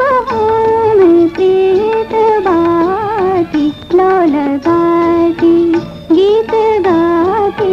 बाहों में प्रीत बाती लौ लगाती गीत गाती